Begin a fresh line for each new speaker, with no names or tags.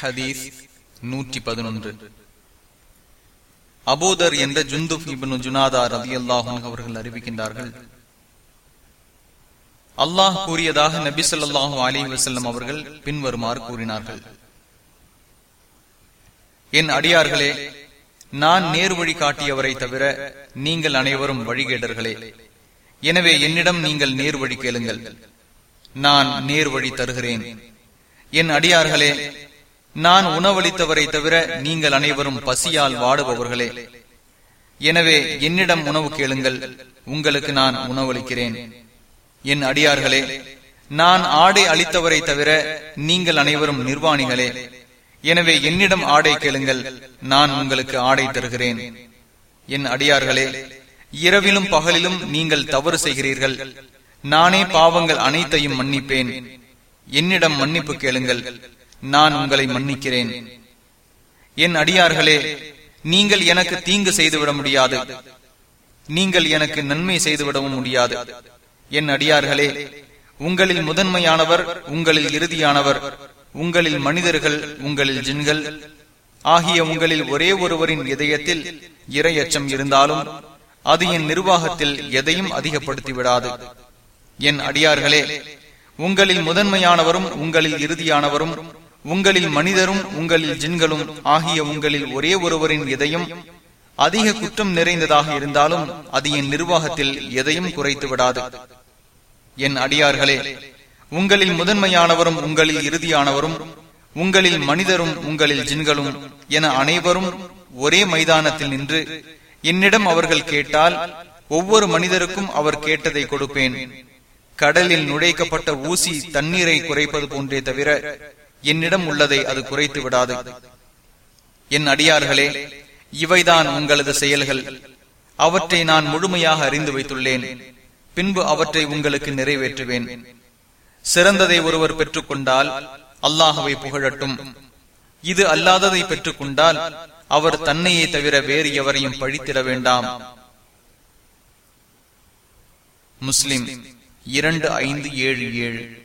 ஹதீஸ் நூற்றி பதினொன்று. அபூதர் என்ற ஜுந்துப் இபின் ஜுனாதா ரதி அல்லாஹும் அவர்கள் அறிவிக்கின்றார்கள் அல்லாஹ் கூறியதாக நபி சொல்லாஹு அலி வசல்லம் அவர்கள் பின்வருமாறு கூறினார்கள். என் அடியார்களே நான் நேர் வழி காட்டியவரை தவிர நீங்கள் அனைவரும் வழிகேடர்களே. எனவே என்னிடம் நீங்கள் நேர் வழி கேளுங்கள். நான் நேர் வழி தருகிறேன். என் அடியார்களே நான் உணவளித்தவரை தவிர நீங்கள் அனைவரும் பசியால் வாடுபவர்களே. எனவே என்னிடம் உணவு கேளுங்கள் உங்களுக்கு நான் உணவளிக்கிறேன். என் அடியார்களே நான் ஆடை அளித்தவரை தவிர நீங்கள் அனைவரும் நிர்வாணிகளே. எனவே என்னிடம் ஆடை கேளுங்கள் நான் உங்களுக்கு ஆடை தருகிறேன். என் அடியார்களே இரவிலும் பகலிலும் நீங்கள் தவறு செய்கிறீர்கள். நானே பாவங்கள் அனைத்தையும் மன்னிப்பேன். என்னிடம் மன்னிப்பு கேளுங்கள். நான் உங்களை மன்னிக்கிறேன். என் அடியார்களே நீங்கள் எனக்கு தீங்கு செய்துவிட முடியாது. நீங்கள் எனக்கு நன்மை செய்துவிடவும் முடியாது. என் அடியார்களே உங்களில் முதன்மையானவர் உங்களில் இறுதியானவர் உங்களில் மனிதர்கள் உங்களில் ஜின்கள் ஆகிய உங்களில் ஒரே ஒருவரின் இதயத்தில் இரையச்சம் இருந்தாலும் அது என் நிர்வாகத்தில் எதையும் அதிகப்படுத்தி விடாது என் அடியார்களே உங்களில் முதன்மையானவரும் உங்களில் இறுதியானவரும் உங்களில் மனிதரும் உங்களில் ஜின்களும் ஆகிய உங்களில் ஒரே ஒருவரின் எதையும் அதிக குற்றம் நிறைந்ததாக இருந்தாலும் அது என் நிர்வாகத்தில் எதையும் குறைத்து விடாது. என் அடியார்களே உங்களில் முதன்மையானவரும் உங்களில் இறுதியானவரும் உங்களில் மனிதரும் உங்களில் ஜின்களும் என அனைவரும் ஒரே மைதானத்தில் நின்று என்னிடம் அவர்கள் கேட்டால் ஒவ்வொரு மனிதருக்கும் அவர் கேட்டதை கொடுப்பேன். கடலில் நுழைக்கப்பட்ட ஊசி தண்ணீரை குறைப்பது போன்றே தவிர என்னிடம் உள்ளதை அது குறைத்து விடாது. என் அடியார்களே இவைதான் உங்களது செயல்கள். அவற்றை நான் முழுமையாக அறிந்து வைத்துள்ளேன். பின்பு அவற்றை உங்களுக்கு நிறைவேற்றுவேன். சிறந்ததை ஒருவர் பெற்றுக் கொண்டால் அல்லாஹவை புகழட்டும். இது அல்லாததை பெற்றுக் கொண்டால் அவர் தன்னையே தவிர வேறு எவரையும் பழித்திட வேண்டாம். முஸ்லிம் இரண்டு ஐந்து ஏழு ஏழு.